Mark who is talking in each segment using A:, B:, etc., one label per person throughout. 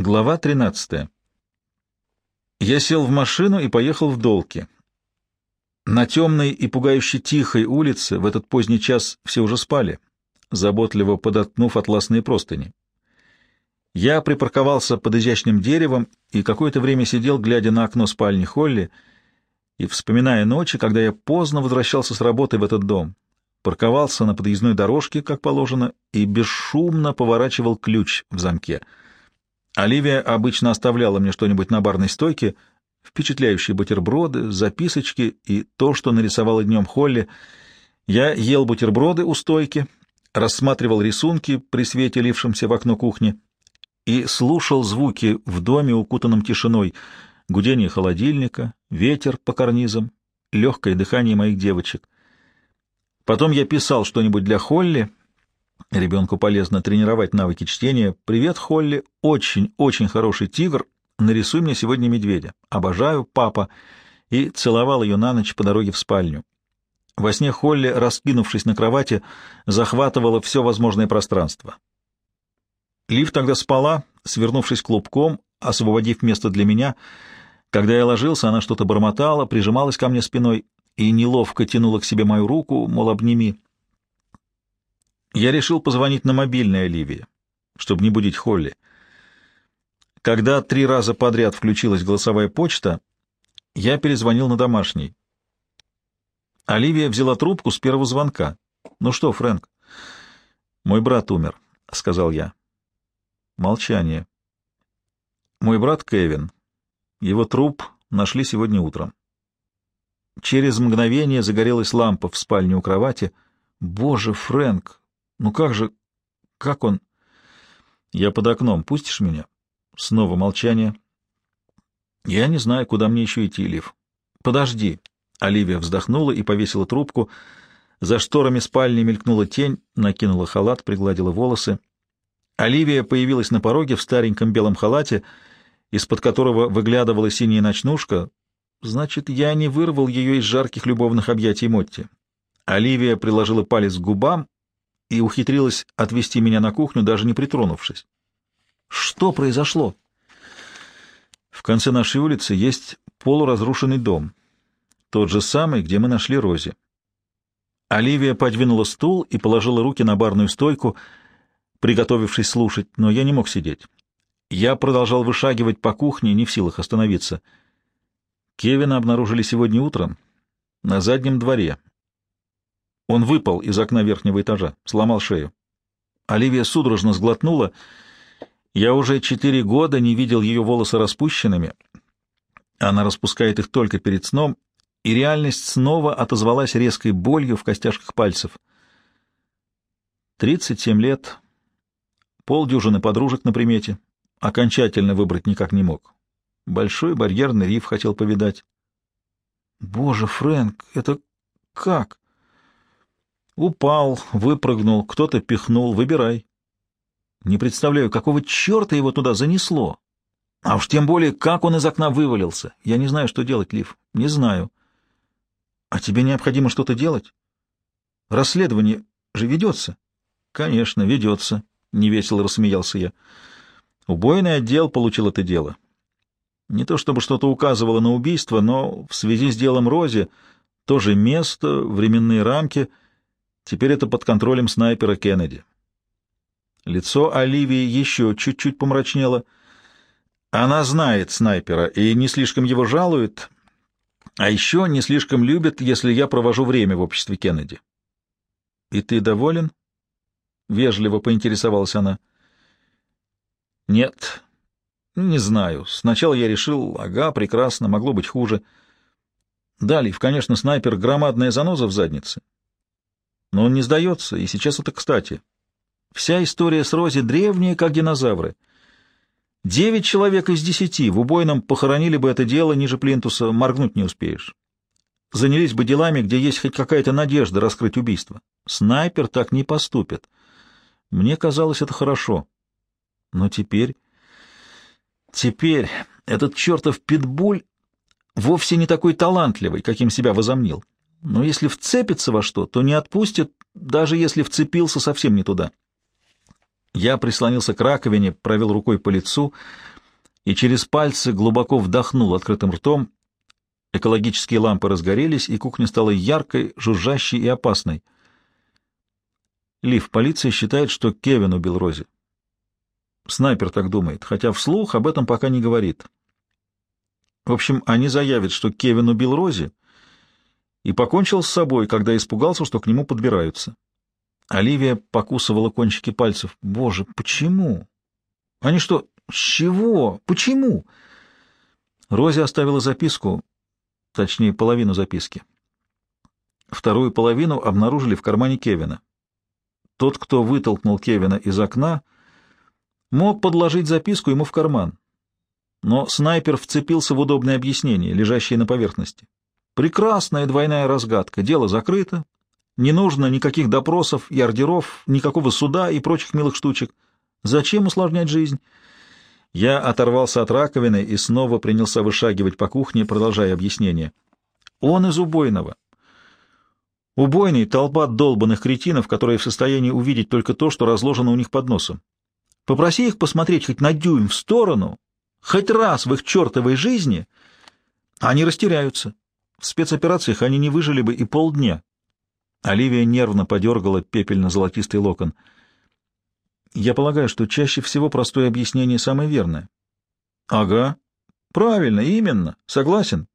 A: Глава 13. Я сел в машину и поехал в Долки. На темной и пугающе тихой улице в этот поздний час все уже спали, заботливо подоткнув атласные простыни. Я припарковался под изящным деревом и какое-то время сидел, глядя на окно спальни Холли и вспоминая ночи, когда я поздно возвращался с работы в этот дом, парковался на подъездной дорожке, как положено, и бесшумно поворачивал ключ в замке — Оливия обычно оставляла мне что-нибудь на барной стойке, впечатляющие бутерброды, записочки и то, что нарисовала днем Холли. Я ел бутерброды у стойки, рассматривал рисунки при свете, лившемся в окно кухни, и слушал звуки в доме, укутанном тишиной, гудение холодильника, ветер по карнизам, легкое дыхание моих девочек. Потом я писал что-нибудь для Холли — Ребенку полезно тренировать навыки чтения. «Привет, Холли. Очень-очень хороший тигр. Нарисуй мне сегодня медведя. Обожаю, папа». И целовал ее на ночь по дороге в спальню. Во сне Холли, раскинувшись на кровати, захватывала все возможное пространство. Лив тогда спала, свернувшись клубком, освободив место для меня. Когда я ложился, она что-то бормотала, прижималась ко мне спиной и неловко тянула к себе мою руку, мол, обними. Я решил позвонить на мобильный Оливии, чтобы не будить Холли. Когда три раза подряд включилась голосовая почта, я перезвонил на домашний. Оливия взяла трубку с первого звонка. «Ну что, Фрэнк?» «Мой брат умер», — сказал я. Молчание. «Мой брат Кевин. Его труп нашли сегодня утром». Через мгновение загорелась лампа в спальне у кровати. «Боже, Фрэнк, ну как же... Как он... Я под окном. Пустишь меня? Снова молчание. Я не знаю, куда мне еще идти, Лив. Подожди. Оливия вздохнула и повесила трубку. За шторами спальни мелькнула тень, накинула халат, пригладила волосы. Оливия появилась на пороге в стареньком белом халате, из-под которого выглядывала синяя ночнушка. Значит, я не вырвал ее из жарких любовных объятий Мотти. Оливия приложила палец к губам и ухитрилась отвести меня на кухню, даже не притронувшись. Что произошло? В конце нашей улицы есть полуразрушенный дом, тот же самый, где мы нашли Рози. Оливия подвинула стул и положила руки на барную стойку, приготовившись слушать, но я не мог сидеть. Я продолжал вышагивать по кухне, не в силах остановиться. Кевина обнаружили сегодня утром на заднем дворе, он выпал из окна верхнего этажа, сломал шею. Оливия судорожно сглотнула. Я уже четыре года не видел ее волосы распущенными. Она распускает их только перед сном, и реальность снова отозвалась резкой болью в костяшках пальцев. Тридцать семь лет, полдюжины подружек на примете. Окончательно выбрать никак не мог. Большой барьерный риф хотел повидать. Боже, Фрэнк, это как? Упал, выпрыгнул, кто-то пихнул, выбирай. Не представляю, какого черта его туда занесло. А уж тем более, как он из окна вывалился. Я не знаю, что делать, Лив. Не знаю. А тебе необходимо что-то делать? Расследование же ведется. Конечно, ведется. Невесело рассмеялся я. Убойный отдел получил это дело. Не то чтобы что-то указывало на убийство, но в связи с делом Рози тоже место, временные рамки — Теперь это под контролем снайпера Кеннеди. Лицо Оливии еще чуть-чуть помрачнело. Она знает снайпера и не слишком его жалует, а еще не слишком любит, если я провожу время в обществе Кеннеди. — И ты доволен? — вежливо поинтересовалась она. — Нет, не знаю. Сначала я решил, ага, прекрасно, могло быть хуже. Далее, конечно, снайпер — громадная заноза в заднице. Но он не сдается, и сейчас это кстати. Вся история с Рози древняя, как динозавры. Девять человек из десяти в убойном похоронили бы это дело ниже плинтуса, моргнуть не успеешь. Занялись бы делами, где есть хоть какая-то надежда раскрыть убийство. Снайпер так не поступит. Мне казалось это хорошо. Но теперь... Теперь этот чертов питбуль вовсе не такой талантливый, каким себя возомнил но если вцепится во что, то не отпустит, даже если вцепился совсем не туда. Я прислонился к раковине, провел рукой по лицу и через пальцы глубоко вдохнул открытым ртом. Экологические лампы разгорелись, и кухня стала яркой, жужжащей и опасной. Лив, полиция считает, что Кевин убил Рози. Снайпер так думает, хотя вслух об этом пока не говорит. В общем, они заявят, что Кевин убил Рози и покончил с собой, когда испугался, что к нему подбираются. Оливия покусывала кончики пальцев. Боже, почему? Они что, с чего? Почему? Рози оставила записку, точнее, половину записки. Вторую половину обнаружили в кармане Кевина. Тот, кто вытолкнул Кевина из окна, мог подложить записку ему в карман. Но снайпер вцепился в удобное объяснение, лежащее на поверхности. Прекрасная двойная разгадка. Дело закрыто. Не нужно никаких допросов и ордеров, никакого суда и прочих милых штучек. Зачем усложнять жизнь? Я оторвался от раковины и снова принялся вышагивать по кухне, продолжая объяснение. Он из убойного. Убойный — толпа долбанных кретинов, которые в состоянии увидеть только то, что разложено у них под носом. Попроси их посмотреть хоть на дюйм в сторону, хоть раз в их чертовой жизни, они растеряются. В спецоперациях они не выжили бы и полдня. Оливия нервно подергала пепельно-золотистый локон. Я полагаю, что чаще всего простое объяснение самое верное. Ага. Правильно, именно. Согласен.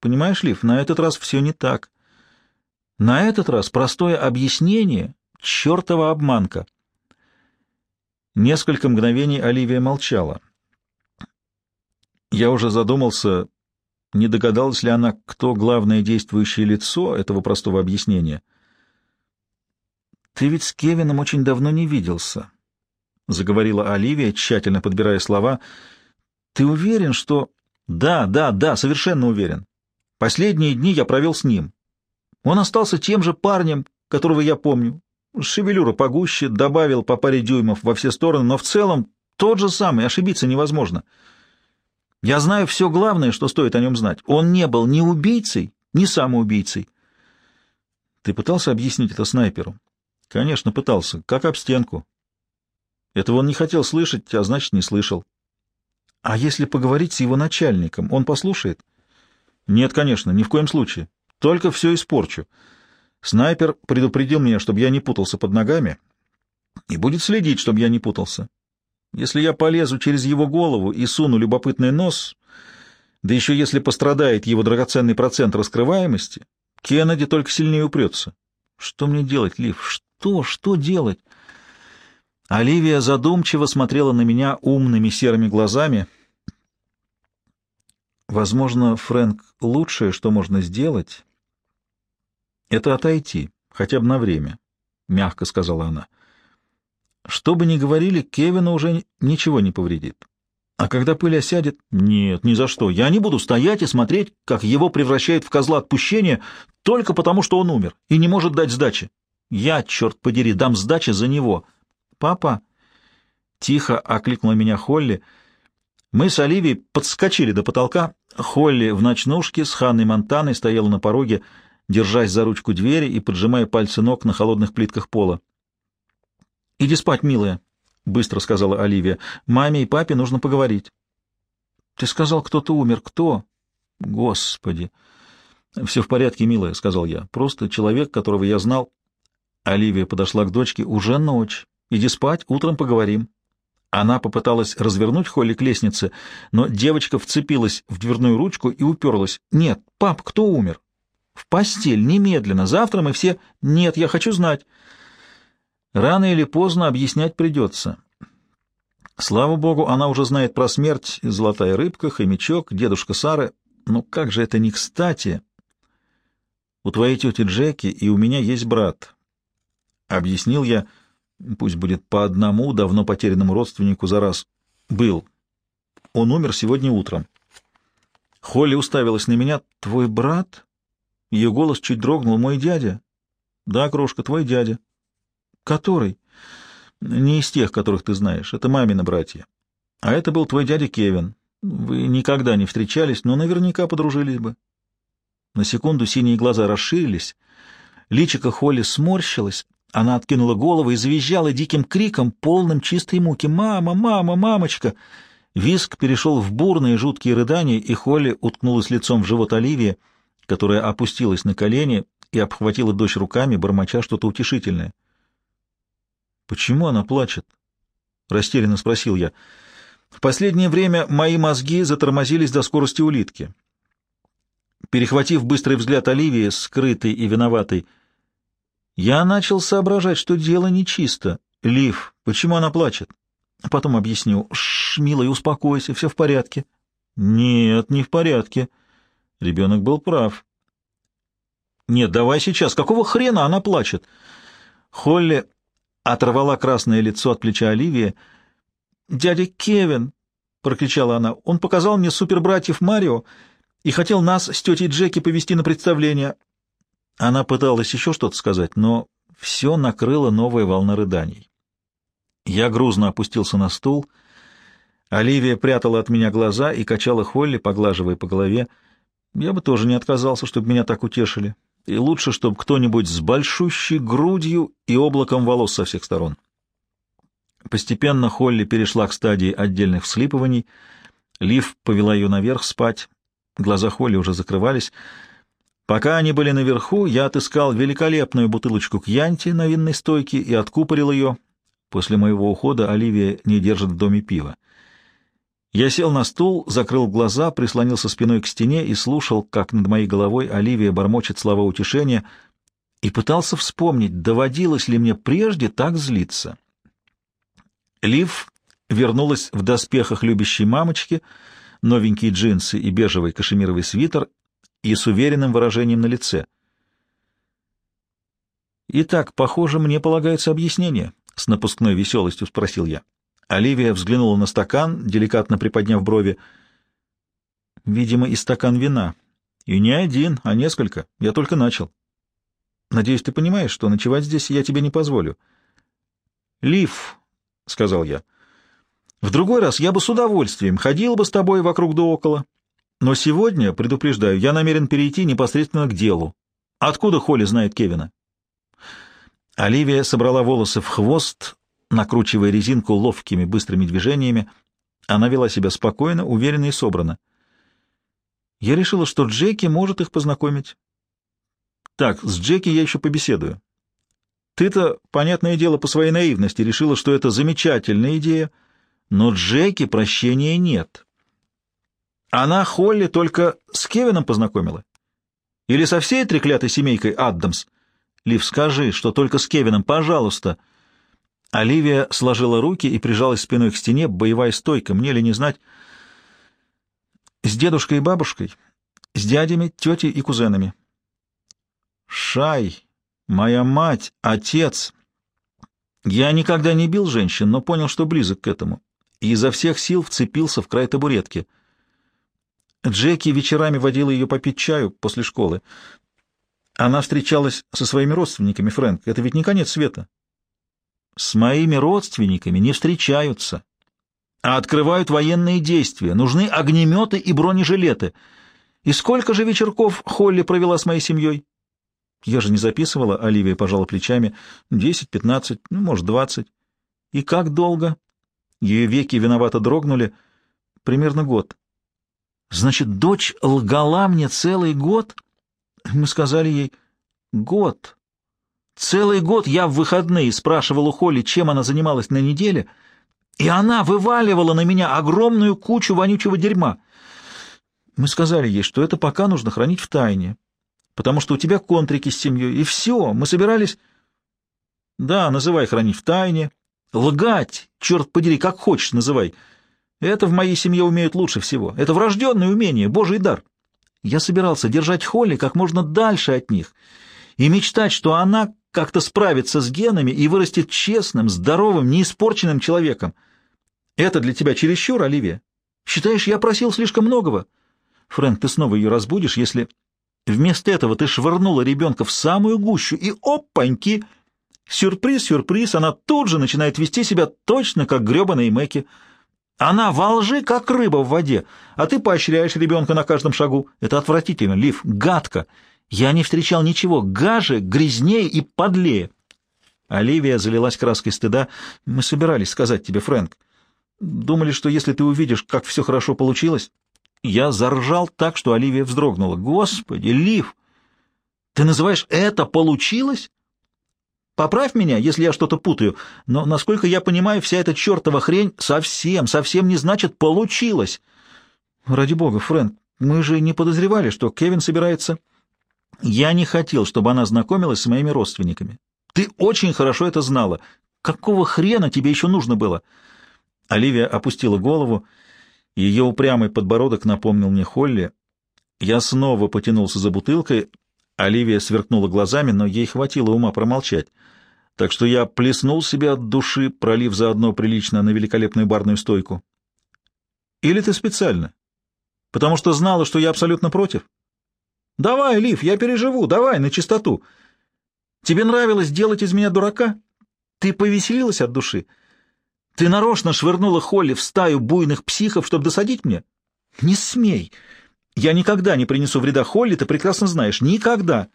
A: Понимаешь, Лив, на этот раз все не так. На этот раз простое объяснение — чертова обманка. Несколько мгновений Оливия молчала. Я уже задумался, не догадалась ли она, кто главное действующее лицо этого простого объяснения. «Ты ведь с Кевином очень давно не виделся», — заговорила Оливия, тщательно подбирая слова. «Ты уверен, что...» «Да, да, да, совершенно уверен. Последние дни я провел с ним. Он остался тем же парнем, которого я помню. Шевелюра погуще, добавил по паре дюймов во все стороны, но в целом тот же самый, ошибиться невозможно. Я знаю все главное, что стоит о нем знать. Он не был ни убийцей, ни самоубийцей. Ты пытался объяснить это снайперу? Конечно, пытался. Как об стенку. Этого он не хотел слышать, а значит, не слышал. А если поговорить с его начальником, он послушает? Нет, конечно, ни в коем случае. Только все испорчу. Снайпер предупредил меня, чтобы я не путался под ногами, и будет следить, чтобы я не путался. Если я полезу через его голову и суну любопытный нос, да еще если пострадает его драгоценный процент раскрываемости, Кеннеди только сильнее упрется. Что мне делать, Лив? Что? Что делать? Оливия задумчиво смотрела на меня умными серыми глазами. Возможно, Фрэнк, лучшее, что можно сделать, это отойти, хотя бы на время, — мягко сказала она. Что бы ни говорили, Кевина уже ничего не повредит. А когда пыль осядет... Нет, ни за что. Я не буду стоять и смотреть, как его превращают в козла отпущения только потому, что он умер и не может дать сдачи. Я, черт подери, дам сдачи за него. Папа... Тихо окликнула меня Холли. Мы с Оливией подскочили до потолка. Холли в ночнушке с Ханной Монтаной стояла на пороге, держась за ручку двери и поджимая пальцы ног на холодных плитках пола. «Иди спать, милая», — быстро сказала Оливия. «Маме и папе нужно поговорить». «Ты сказал, кто-то умер. Кто?» «Господи!» «Все в порядке, милая», — сказал я. «Просто человек, которого я знал». Оливия подошла к дочке. «Уже ночь. Иди спать, утром поговорим». Она попыталась развернуть Холли к лестнице, но девочка вцепилась в дверную ручку и уперлась. «Нет, пап, кто умер?» В постель, немедленно. Завтра мы все... Нет, я хочу знать. Рано или поздно объяснять придется. Слава богу, она уже знает про смерть, золотая рыбка, хомячок, дедушка Сары. Но как же это не кстати? У твоей тети Джеки и у меня есть брат. Объяснил я, пусть будет по одному давно потерянному родственнику за раз. Был. Он умер сегодня утром. Холли уставилась на меня. Твой брат? Ее голос чуть дрогнул. «Мой дядя?» «Да, крошка, твой дядя». «Который?» «Не из тех, которых ты знаешь. Это мамины братья. А это был твой дядя Кевин. Вы никогда не встречались, но наверняка подружились бы». На секунду синие глаза расширились, личико Холли сморщилось, Она откинула голову и завизжала диким криком, полным чистой муки. «Мама! Мама! Мамочка!» Виск перешел в бурные жуткие рыдания, и Холли уткнулась лицом в живот Оливии, которая опустилась на колени и обхватила дочь руками, бормоча что-то утешительное. «Почему она плачет?» — растерянно спросил я. «В последнее время мои мозги затормозились до скорости улитки». Перехватив быстрый взгляд Оливии, скрытый и виноватый, я начал соображать, что дело нечисто. Лив, почему она плачет? Потом объясню. Шш, милый, успокойся, все в порядке. Нет, не в порядке. Ребенок был прав. Нет, давай сейчас. Какого хрена она плачет? Холли оторвала красное лицо от плеча Оливии. «Дядя Кевин!» — прокричала она. «Он показал мне супербратьев Марио и хотел нас с тетей Джеки повести на представление». Она пыталась еще что-то сказать, но все накрыла новая волна рыданий. Я грузно опустился на стул. Оливия прятала от меня глаза и качала Холли, поглаживая по голове. Я бы тоже не отказался, чтобы меня так утешили. И лучше, чтобы кто-нибудь с большущей грудью и облаком волос со всех сторон. Постепенно Холли перешла к стадии отдельных вслипываний. Лив повела ее наверх спать. Глаза Холли уже закрывались. Пока они были наверху, я отыскал великолепную бутылочку кьянти на винной стойке и откупорил ее, После моего ухода Оливия не держит в доме пива. Я сел на стул, закрыл глаза, прислонился спиной к стене и слушал, как над моей головой Оливия бормочет слова утешения, и пытался вспомнить, доводилось ли мне прежде так злиться. Лив вернулась в доспехах любящей мамочки, новенькие джинсы и бежевый кашемировый свитер и с уверенным выражением на лице. «Итак, похоже, мне полагается объяснение», с напускной веселостью спросил я. Оливия взглянула на стакан, деликатно приподняв брови. Видимо, и стакан вина. И не один, а несколько. Я только начал. Надеюсь, ты понимаешь, что ночевать здесь я тебе не позволю. Лив, — сказал я, — в другой раз я бы с удовольствием ходил бы с тобой вокруг да около. Но сегодня, предупреждаю, я намерен перейти непосредственно к делу. Откуда Холли знает Кевина? Оливия собрала волосы в хвост, накручивая резинку ловкими быстрыми движениями. Она вела себя спокойно, уверенно и собрано. Я решила, что Джеки может их познакомить. Так, с Джеки я еще побеседую. Ты-то, понятное дело, по своей наивности решила, что это замечательная идея, но Джеки прощения нет. Она Холли только с Кевином познакомила? Или со всей треклятой семейкой Аддамс? — Лив, скажи, что только с Кевином, пожалуйста. Оливия сложила руки и прижалась спиной к стене, боевая стойка, мне ли не знать. С дедушкой и бабушкой, с дядями, тетей и кузенами. Шай, моя мать, отец. Я никогда не бил женщин, но понял, что близок к этому, и изо всех сил вцепился в край табуретки. Джеки вечерами водила ее попить чаю после школы. Она встречалась со своими родственниками, Фрэнк. Это ведь не конец света. С моими родственниками не встречаются, а открывают военные действия. Нужны огнеметы и бронежилеты. И сколько же вечерков Холли провела с моей семьей? Я же не записывала, Оливия пожала плечами. Десять, пятнадцать, ну, может, двадцать. И как долго? Ее веки виновато дрогнули. Примерно год. Значит, дочь лгала мне целый год? — мы сказали ей «год». Целый год я в выходные спрашивал у Холли, чем она занималась на неделе, и она вываливала на меня огромную кучу вонючего дерьма. Мы сказали ей, что это пока нужно хранить в тайне, потому что у тебя контрики с семьей, и все, мы собирались... Да, называй хранить в тайне, лгать, черт подери, как хочешь называй. Это в моей семье умеют лучше всего. Это врожденное умение, божий дар. Я собирался держать Холли как можно дальше от них и мечтать, что она как-то справится с генами и вырастет честным, здоровым, неиспорченным человеком. Это для тебя чересчур, Оливия? Считаешь, я просил слишком многого? Фрэнк, ты снова ее разбудишь, если... Вместо этого ты швырнула ребенка в самую гущу, и опаньки! Сюрприз, сюрприз, она тут же начинает вести себя точно как гребаные Мэки — она во лжи, как рыба в воде, а ты поощряешь ребенка на каждом шагу. Это отвратительно, Лив, гадко. Я не встречал ничего гаже, грязнее и подлее. Оливия залилась краской стыда. «Мы собирались сказать тебе, Фрэнк. Думали, что если ты увидишь, как все хорошо получилось...» Я заржал так, что Оливия вздрогнула. «Господи, Лив! Ты называешь это получилось?» Поправь меня, если я что-то путаю, но, насколько я понимаю, вся эта чертова хрень совсем, совсем не значит «получилось». Ради бога, Фрэнк, мы же не подозревали, что Кевин собирается... Я не хотел, чтобы она знакомилась с моими родственниками. Ты очень хорошо это знала. Какого хрена тебе еще нужно было?» Оливия опустила голову. Ее упрямый подбородок напомнил мне Холли. Я снова потянулся за бутылкой. Оливия сверкнула глазами, но ей хватило ума промолчать. Так что я плеснул себе от души, пролив заодно прилично на великолепную барную стойку. «Или ты специально? Потому что знала, что я абсолютно против?» «Давай, Лив, я переживу, давай, на чистоту!» Тебе нравилось делать из меня дурака? Ты повеселилась от души? Ты нарочно швырнула Холли в стаю буйных психов, чтобы досадить мне? Не смей! Я никогда не принесу вреда Холли, ты прекрасно знаешь. Никогда!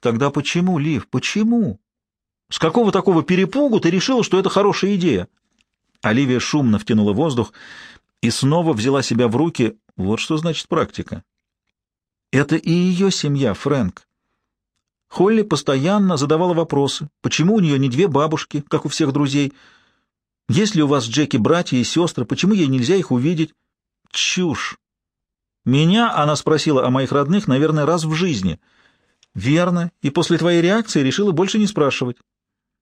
A: Тогда почему, Лив, почему? С какого такого перепугу ты решила, что это хорошая идея? Оливия шумно втянула воздух и снова взяла себя в руки. Вот что значит практика. Это и ее семья, Фрэнк. Холли постоянно задавала вопросы, почему у нее не две бабушки, как у всех друзей. Есть ли у вас, Джеки, братья и сестры, почему ей нельзя их увидеть? Чушь. Меня она спросила о моих родных, наверное, раз в жизни. Верно, и после твоей реакции решила больше не спрашивать.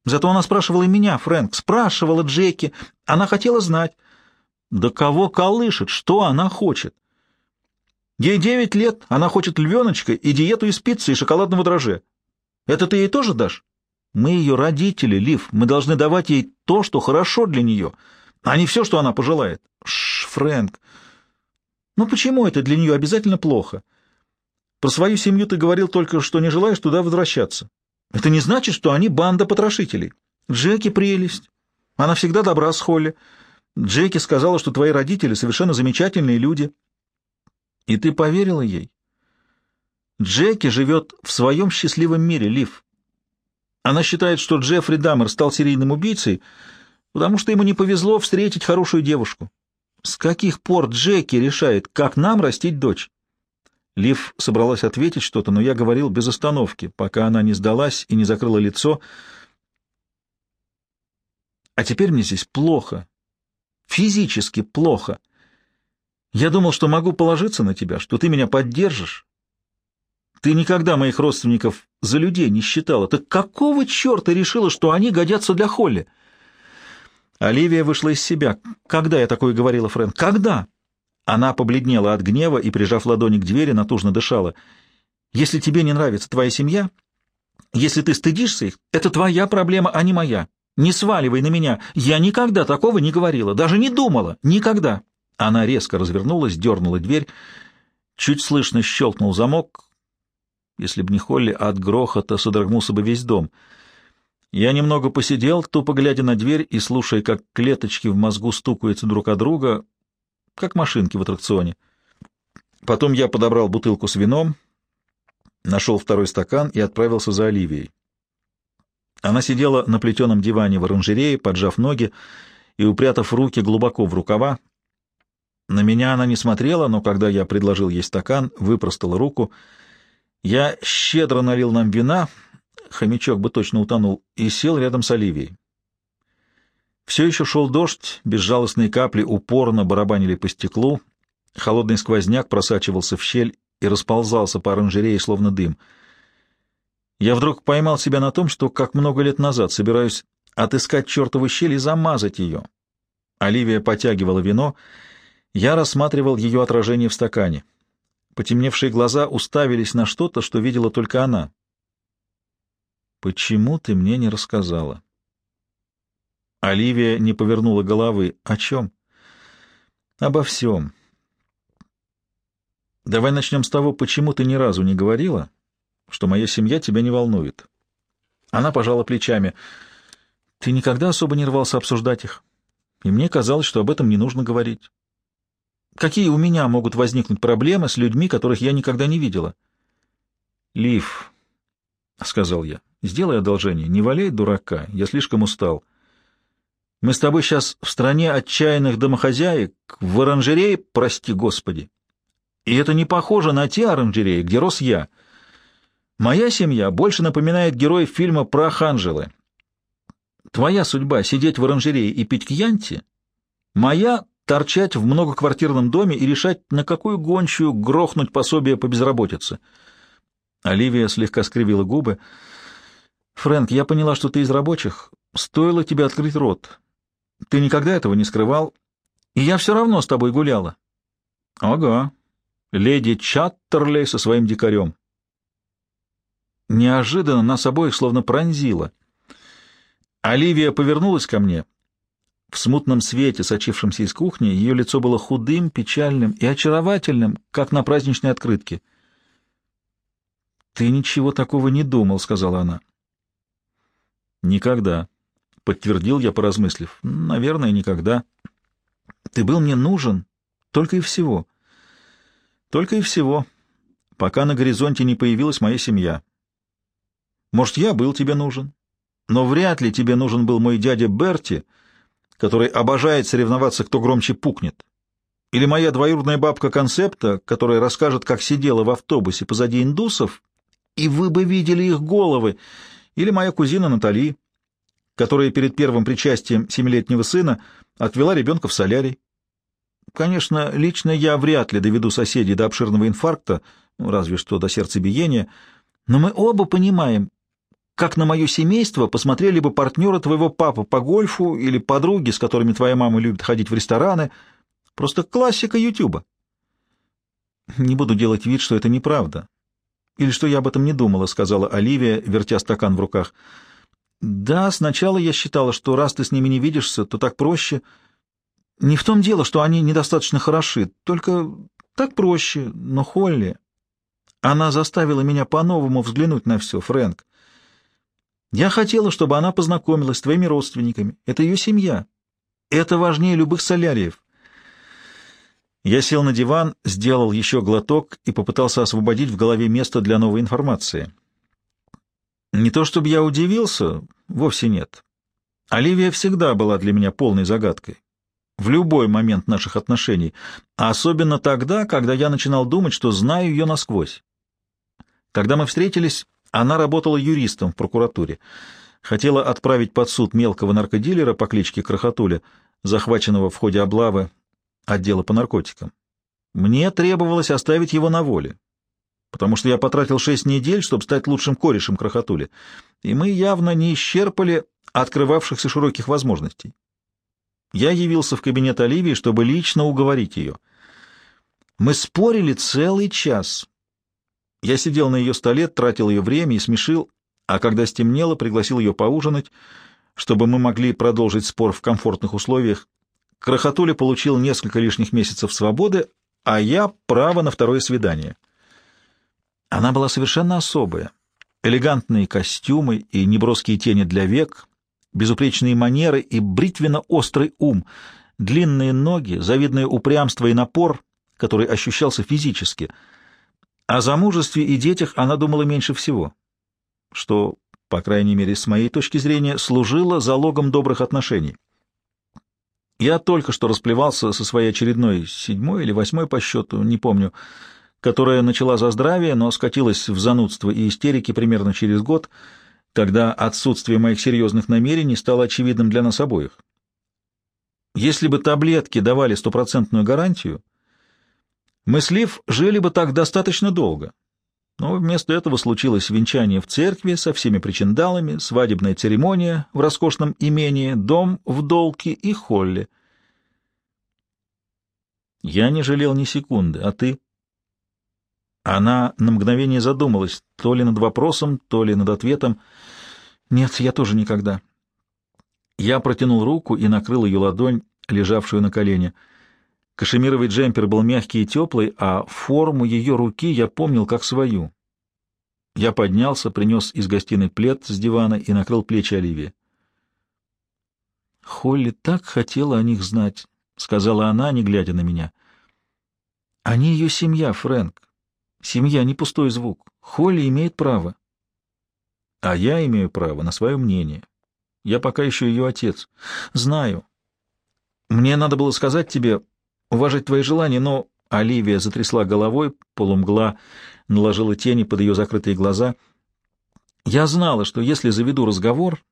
A: Зато она спрашивала и меня, Фрэнк, спрашивала Джеки. Она хотела знать. Да кого колышет, что она хочет? Ей девять лет, она хочет львеночка и диету из пиццы и шоколадного дрожжа. Это ты ей тоже дашь? Мы ее родители, Лив. Мы должны давать ей то, что хорошо для нее, а не все, что она пожелает. Шш, Фрэнк. Ну почему это для нее обязательно плохо? Про свою семью ты говорил только, что не желаешь туда возвращаться. Это не значит, что они банда потрошителей. Джеки прелесть. Она всегда добра с Холли. Джеки сказала, что твои родители совершенно замечательные люди. И ты поверила ей? Джеки живет в своем счастливом мире, Лив. Она считает, что Джеффри Даммер стал серийным убийцей, потому что ему не повезло встретить хорошую девушку. С каких пор Джеки решает, как нам растить дочь? Лив собралась ответить что-то, но я говорил без остановки, пока она не сдалась и не закрыла лицо. А теперь мне здесь плохо. Физически плохо. Я думал, что могу положиться на тебя, что ты меня поддержишь, ты никогда моих родственников за людей не считала. Так какого черта решила, что они годятся для Холли? Оливия вышла из себя. Когда я такое говорила, Фрэнк? Когда? Она побледнела от гнева и, прижав ладони к двери, натужно дышала. Если тебе не нравится твоя семья, если ты стыдишься их, это твоя проблема, а не моя. Не сваливай на меня. Я никогда такого не говорила, даже не думала. Никогда. Она резко развернулась, дернула дверь. Чуть слышно щелкнул замок. Если б не Холли, от грохота содрогнулся бы весь дом. Я немного посидел, тупо глядя на дверь и слушая, как клеточки в мозгу стукаются друг о друга, как машинки в аттракционе. Потом я подобрал бутылку с вином, нашел второй стакан и отправился за Оливией. Она сидела на плетеном диване в оранжерее, поджав ноги и упрятав руки глубоко в рукава. На меня она не смотрела, но когда я предложил ей стакан, выпростала руку — я щедро налил нам вина, хомячок бы точно утонул, и сел рядом с Оливией. Все еще шел дождь, безжалостные капли упорно барабанили по стеклу, холодный сквозняк просачивался в щель и расползался по оранжерее, словно дым. Я вдруг поймал себя на том, что, как много лет назад, собираюсь отыскать чертову щель и замазать ее. Оливия потягивала вино, я рассматривал ее отражение в стакане. Потемневшие глаза уставились на что-то, что видела только она. «Почему ты мне не рассказала?» Оливия не повернула головы. «О чем?» «Обо всем. Давай начнем с того, почему ты ни разу не говорила, что моя семья тебя не волнует». Она пожала плечами. «Ты никогда особо не рвался обсуждать их, и мне казалось, что об этом не нужно говорить. Какие у меня могут возникнуть проблемы с людьми, которых я никогда не видела? Лив, — сказал я. — Сделай одолжение, не валяй дурака, я слишком устал. Мы с тобой сейчас в стране отчаянных домохозяек, в оранжерее, прости господи. И это не похоже на те оранжереи, где рос я. Моя семья больше напоминает героев фильма про Анжелы. Твоя судьба — сидеть в оранжерее и пить кьянти, моя — торчать в многоквартирном доме и решать, на какую гончую грохнуть пособие по безработице. Оливия слегка скривила губы. «Фрэнк, я поняла, что ты из рабочих. Стоило тебе открыть рот. Ты никогда этого не скрывал, и я все равно с тобой гуляла». «Ага. Леди Чаттерлей со своим дикарем». Неожиданно нас обоих словно пронзило. Оливия повернулась ко мне. В смутном свете, сочившемся из кухни, ее лицо было худым, печальным и очаровательным, как на праздничной открытке. «Ты ничего такого не думал», — сказала она. «Никогда», — подтвердил я, поразмыслив. «Наверное, никогда. Ты был мне нужен только и всего. Только и всего, пока на горизонте не появилась моя семья. Может, я был тебе нужен, но вряд ли тебе нужен был мой дядя Берти, который обожает соревноваться, кто громче пукнет. Или моя двоюродная бабка Концепта, которая расскажет, как сидела в автобусе позади индусов, и вы бы видели их головы, или моя кузина Натали, которая перед первым причастием семилетнего сына отвела ребенка в солярий. Конечно, лично я вряд ли доведу соседей до обширного инфаркта, ну, разве что до сердцебиения, но мы оба понимаем, как на мое семейство посмотрели бы партнеры твоего папы по гольфу или подруги, с которыми твоя мама любит ходить в рестораны. Просто классика Ютуба. Не буду делать вид, что это неправда. Или что я об этом не думала, — сказала Оливия, вертя стакан в руках. Да, сначала я считала, что раз ты с ними не видишься, то так проще. Не в том дело, что они недостаточно хороши, только так проще, но Холли... Она заставила меня по-новому взглянуть на все, Фрэнк. Я хотела, чтобы она познакомилась с твоими родственниками. Это ее семья. Это важнее любых соляриев. Я сел на диван, сделал еще глоток и попытался освободить в голове место для новой информации. Не то чтобы я удивился, вовсе нет. Оливия всегда была для меня полной загадкой. В любой момент наших отношений, а особенно тогда, когда я начинал думать, что знаю ее насквозь. Когда мы встретились, она работала юристом в прокуратуре. Хотела отправить под суд мелкого наркодилера по кличке Крохотуля, захваченного в ходе облавы отдела по наркотикам. Мне требовалось оставить его на воле, потому что я потратил шесть недель, чтобы стать лучшим корешем Крохотули, и мы явно не исчерпали открывавшихся широких возможностей. Я явился в кабинет Оливии, чтобы лично уговорить ее. Мы спорили целый час, я сидел на ее столе, тратил ее время и смешил, а когда стемнело, пригласил ее поужинать, чтобы мы могли продолжить спор в комфортных условиях. Крохотуля получил несколько лишних месяцев свободы, а я — право на второе свидание. Она была совершенно особая. Элегантные костюмы и неброские тени для век, безупречные манеры и бритвенно-острый ум, длинные ноги, завидное упрямство и напор, который ощущался физически — о замужестве и детях она думала меньше всего, что, по крайней мере, с моей точки зрения, служило залогом добрых отношений. Я только что расплевался со своей очередной седьмой или восьмой по счету, не помню, которая начала за здравие, но скатилась в занудство и истерики примерно через год, когда отсутствие моих серьезных намерений стало очевидным для нас обоих. Если бы таблетки давали стопроцентную гарантию, мы с Лив жили бы так достаточно долго. Но вместо этого случилось венчание в церкви со всеми причиндалами, свадебная церемония в роскошном имении, дом в Долке и Холле. Я не жалел ни секунды, а ты? Она на мгновение задумалась, то ли над вопросом, то ли над ответом. Нет, я тоже никогда. Я протянул руку и накрыл ее ладонь, лежавшую на колене. Кашемировый джемпер был мягкий и теплый, а форму ее руки я помнил как свою. Я поднялся, принес из гостиной плед с дивана и накрыл плечи Оливии. «Холли так хотела о них знать», — сказала она, не глядя на меня. «Они ее семья, Фрэнк. Семья — не пустой звук. Холли имеет право». А я имею право на свое мнение. Я пока еще ее отец. Знаю. Мне надо было сказать тебе, уважать твои желания, но... Оливия затрясла головой, полумгла наложила тени под ее закрытые глаза. Я знала, что если заведу разговор,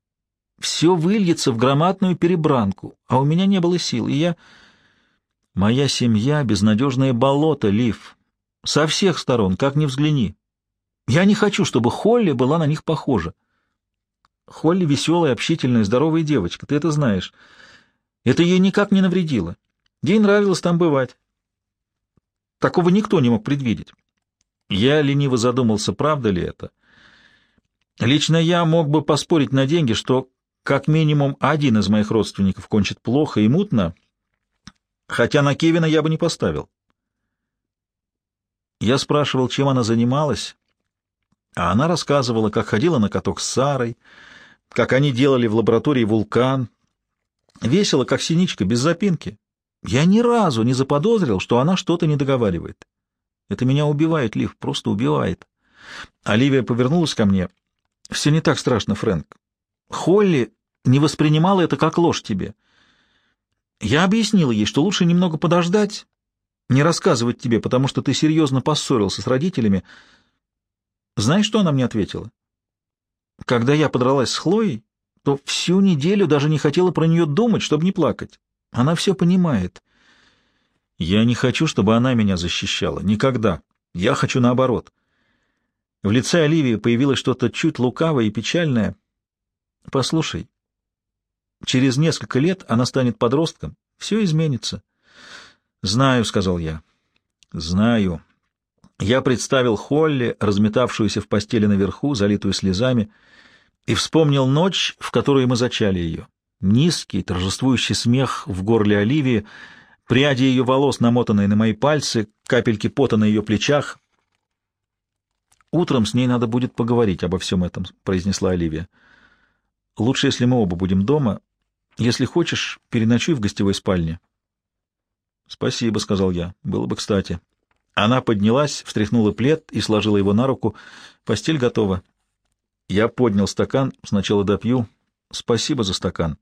A: все выльется в громадную перебранку, а у меня не было сил, и я... Моя семья — безнадежное болото, Лив. Со всех сторон, как ни взгляни. Я не хочу, чтобы Холли была на них похожа. Холли веселая, общительная, здоровая девочка, ты это знаешь. Это ей никак не навредило. Ей нравилось там бывать. Такого никто не мог предвидеть. Я лениво задумался, правда ли это. Лично я мог бы поспорить на деньги, что как минимум один из моих родственников кончит плохо и мутно, хотя на Кевина я бы не поставил. Я спрашивал, чем она занималась, а она рассказывала, как ходила на каток с Сарой, как они делали в лаборатории вулкан. Весело, как синичка, без запинки. Я ни разу не заподозрил, что она что-то не договаривает. Это меня убивает, Лив, просто убивает. Оливия повернулась ко мне. Все не так страшно, Фрэнк. Холли не воспринимала это как ложь тебе. Я объяснила ей, что лучше немного подождать, не рассказывать тебе, потому что ты серьезно поссорился с родителями. Знаешь, что она мне ответила? Когда я подралась с Хлоей, то всю неделю даже не хотела про нее думать, чтобы не плакать. Она все понимает. Я не хочу, чтобы она меня защищала. Никогда. Я хочу наоборот. В лице Оливии появилось что-то чуть лукавое и печальное. Послушай, через несколько лет она станет подростком. Все изменится. Знаю, — сказал я. Знаю. Я представил Холли, разметавшуюся в постели наверху, залитую слезами, и вспомнил ночь, в которую мы зачали ее. Низкий, торжествующий смех в горле Оливии, пряди ее волос, намотанные на мои пальцы, капельки пота на ее плечах. «Утром с ней надо будет поговорить обо всем этом», — произнесла Оливия. «Лучше, если мы оба будем дома. Если хочешь, переночуй в гостевой спальне». «Спасибо», — сказал я. «Было бы кстати». Она поднялась, встряхнула плед и сложила его на руку. «Постель готова». Я поднял стакан, сначала допью. «Спасибо за стакан».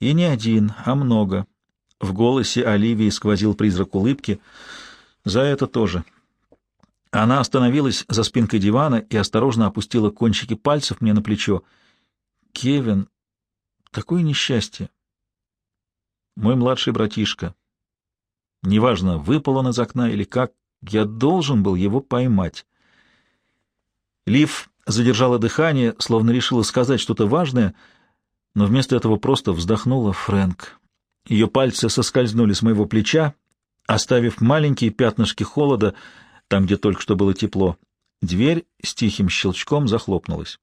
A: И не один, а много. В голосе Оливии сквозил призрак улыбки. За это тоже. Она остановилась за спинкой дивана и осторожно опустила кончики пальцев мне на плечо. «Кевин, такое несчастье!» «Мой младший братишка. Неважно, выпал он из окна или как, я должен был его поймать». Лив задержала дыхание, словно решила сказать что-то важное — но вместо этого просто вздохнула Фрэнк. Ее пальцы соскользнули с моего плеча, оставив маленькие пятнышки холода там, где только что было тепло. Дверь с тихим щелчком захлопнулась.